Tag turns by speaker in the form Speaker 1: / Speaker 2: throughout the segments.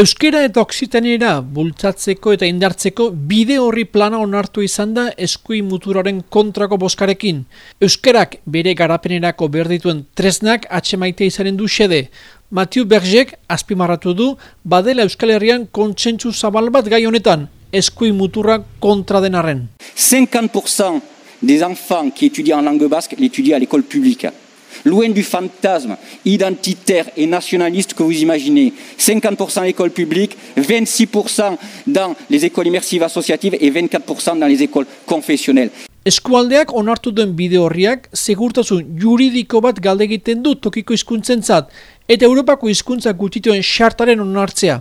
Speaker 1: Euskera eta Oksitanera bultzatzeko eta indartzeko bide horri plana onartu izan da eskui muturaren kontrako boskarekin. Euskarak bere garapenerako berdituen tresnak atxemaite izaren du xede. Mathieu Bergek azpimarratu du badela Euskal Herrian kontsentsu zabal bat gai honetan, eskui muturra kontra denarren.
Speaker 2: 50% des enfants qui étudient en langue basque l'étudient à l'école publique. Loin du fantasme identitaire et nationaliste que vous imaginez. 50% à l'école publique, 26% dans les écoles immersives associatives et 24% dans les écoles confessionnelles.
Speaker 1: Eskualdeak onartu den bide horriak segurtasun juridiko bat galde egiten du tokiko hizkuntzentzat eta Europako hizkuntza gutituen xartaren onartzea.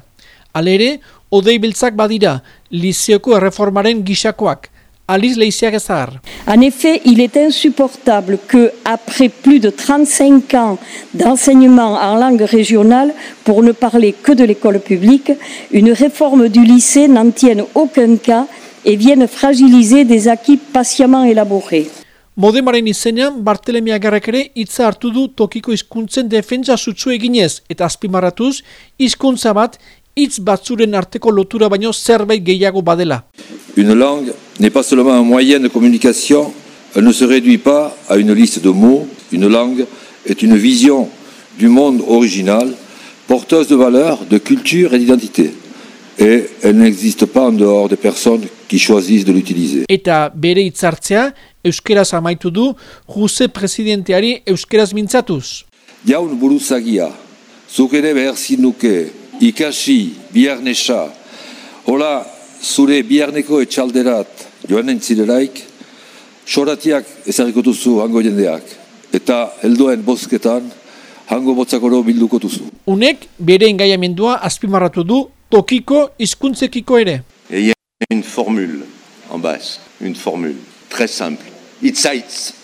Speaker 1: Alere, odei biltzak badira, lizioko erreformaren gisakoak. Alice Leissiagasar.
Speaker 3: En effet, il est insupportable que, après plus de 35 ans d'enseignement en langue régionale, pour ne parler que de l'école publique, une réforme du lycée n'en tienne aucun cas et vienne fragiliser des acquis patiemment élaborés.
Speaker 1: Modemaren izenean, Bartelemia Garrek ere hitza hartu du tokiko hizkuntzen defentsa sutsu eginez eta azpimarratuz hizkuntza bat hitz batzuren arteko lotura baino zerbait gehiago badela.
Speaker 4: Une langue n'est pas seulement un moyen de communication, elle ne se réduit pas à une liste de mots. Une langue est une vision du monde original, porteuse de valeurs, de culture et d'identité. Et elle n'existe pas en dehors des personnes qui choisissent de l'utiliser.
Speaker 1: Eta bere hitzartzea euskeraz amaitu du Jose presidenteari euskeraz mintzatuz.
Speaker 4: Jaun buruzagia, zuk ere behar zinuke, ikasi, biarnesa, hola zure biarneko etxalderat joan entzileraik, soratiak ezagiko duzu hango jendeak, eta helduen bozketan hango botzakoro bilduko duzu.
Speaker 1: Unek bere engaiamendua azpimarratu du tokiko hizkuntzekiko ere.
Speaker 5: Et il y a une formule en basse, une formule très simple. Itzaitz